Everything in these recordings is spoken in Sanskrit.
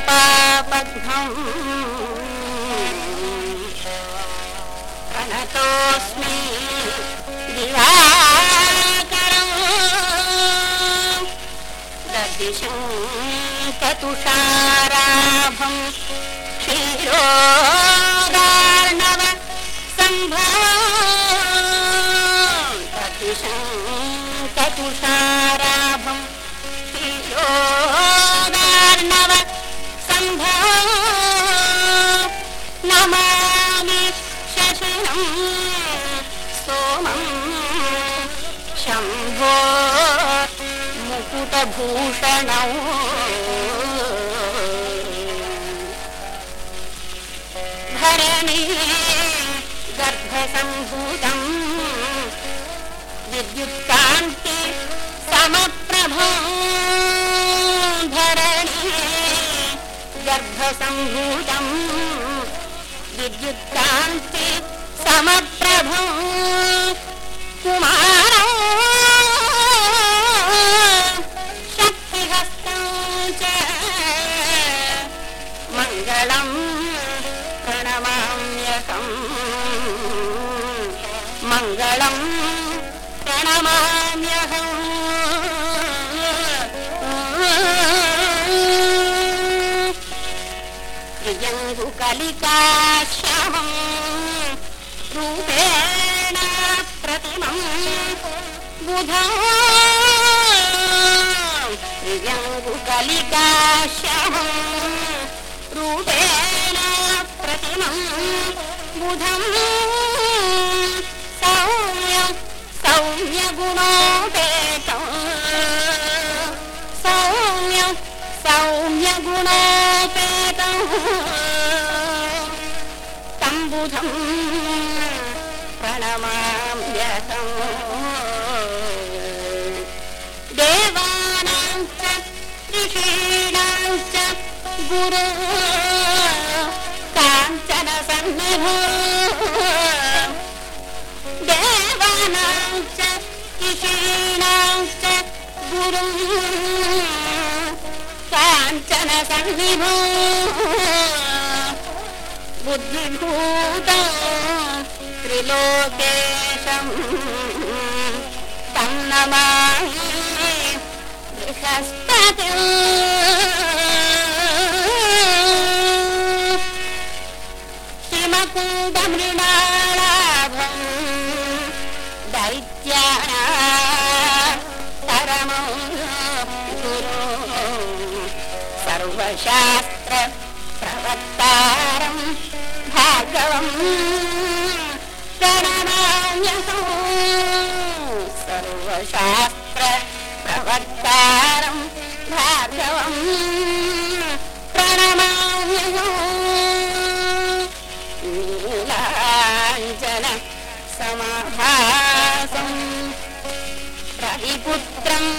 सर्वपापघ्नम् प्रणतोऽस्मि दिवाकरम्। ददिशं चतुषाराभम् क्षीरोदार्णव शम्भो मुकुटभूषणौ भरणी गर्भसम्भूतम् विद्युत्कान्ति समप्रभो। धरणी गर्भसम्भूतम् विद्युत्कान्ति समप्रभो मङ्गलम् प्रणमाम्यहम् मङ्गलम् प्रणमाम्यहम् श्यामम् रूपेण प्रतिमम् बुधा प्रियङ्गुकलिका श्यामम् रूपेण प्रतिमम् बुधम् सौम्यम् सौम्यगुणोपेतम् सौम्यम् सौम्यगुणोपेतम् तम्बुधम् प्रणमाम्यहम् देवानां च ऋषीणां च गुरु काञ्चन सन्निभो देवानां च ऋषीणां च गुरु काञ्चन सन्निभो बुद्धिभूत त्रिलोकेशम् तं नमामि बृहस्पति सर्वशास्त्र प्रवक्तारम् भार्गवम् प्रणमाम्यहम् सर्वशास्त्र प्रवक्तारम् भार्गवम् प्रणमाम्यहम् नीलाञ्जन समाभासम् रविपुत्रम्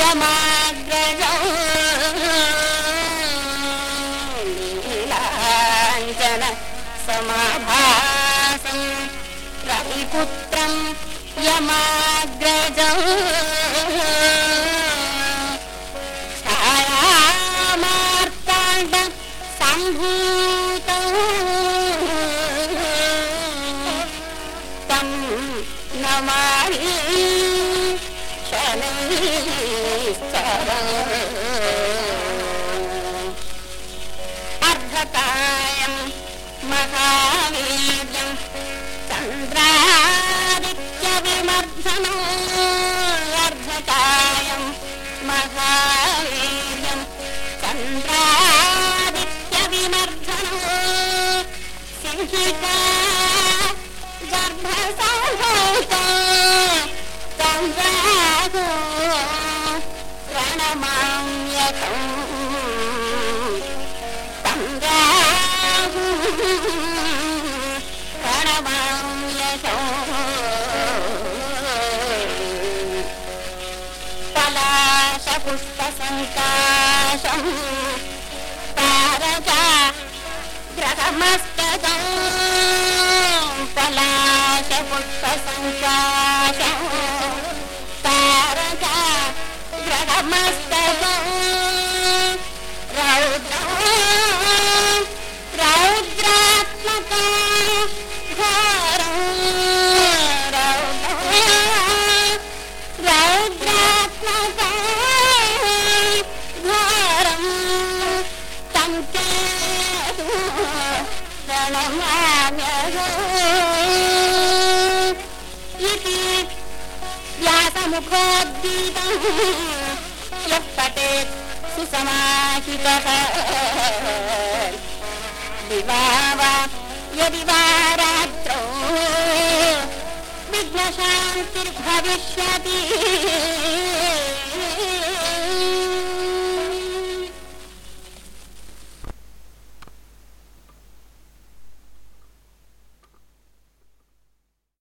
यमाग्रजौ समाभासम् रविपुत्रम् यमाग्रजौ। छायामार्ताण्ड सम्भूतौ। तं नमामि शनैश्चरम् महावीर्यं चन्द्रादित्यविमर्दनो अर्धकायं महावीर्यं चन्द्रादित्यविमर्दनो सिंहिका गर्भसंभूतो चन्द्रागो प्रणमाम्यहम् इति व्यासमुखोद्गीतम् यः पतेत् सुसमाहितः दिवा यदि वा रात्रौ विघ्नशान्तिर्भविष्यति।